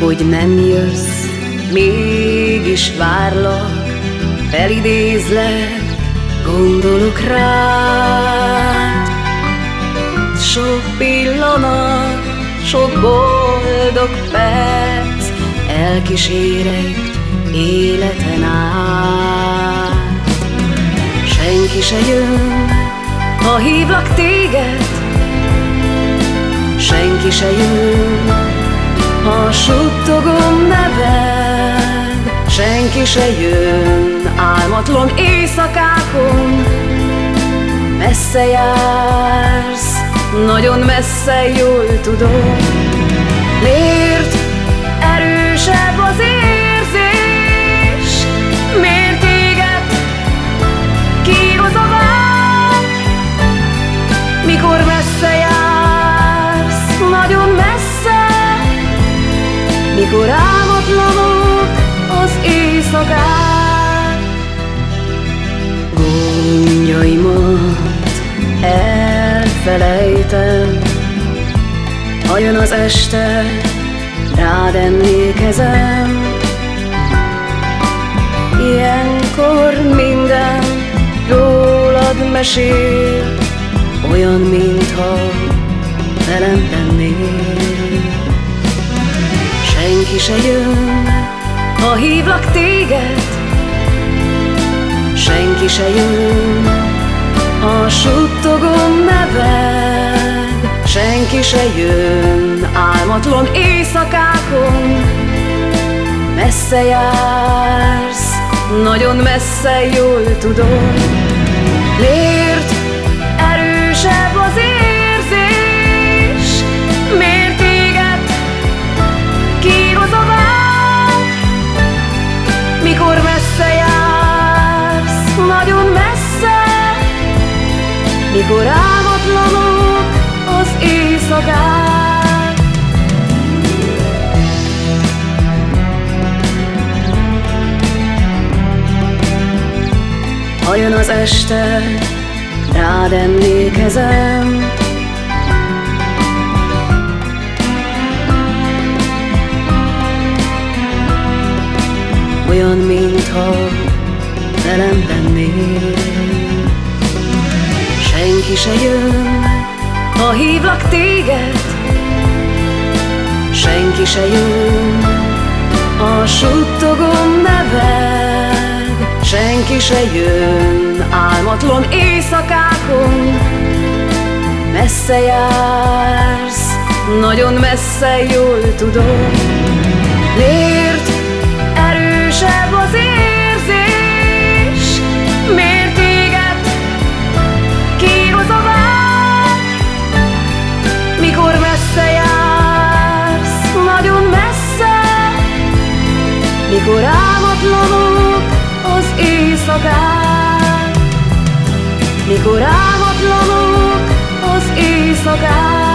hogy nem jössz, mégis várlak, felidézlek, gondolok rád. Sok pillanat, sok boldog perc, elkísérek életen át. Senki se jön, ha hívlak téged, senki se jön, ha suttogom neved, senki se jön álmatlan éjszakákon. Messze jársz, nagyon messze jól tudom, miért erősebb az érzés, miért téged kíroz a vágy, mikor messze jársz, nagyon messze, mikor álmatlanok az éjszakák. Gondjaimat elfelejtem, ha jön az este, rád emlékezem. Ilyenkor minden rólad mesél, olyan, mintha velem lennél. Senki se jön, ha hívlak téged, senki se jön, ha suttogom neved. Senki se jön álmatlan éjszakákon, messze jársz, nagyon messze jól tudom, miért mikor álmatlanok az éjszakák. Ha jön az este, rád emlékezem, Olyan, mintha velem lennél Senki se jön, ha hívlak téged Senki se jön, ha suttogom neved Senki se jön. Álmatlan éjszakákon Messze jársz, nagyon messze jól tudom mikor álmatlanok az éjszakák, mikor álmatlanok az éjszakák.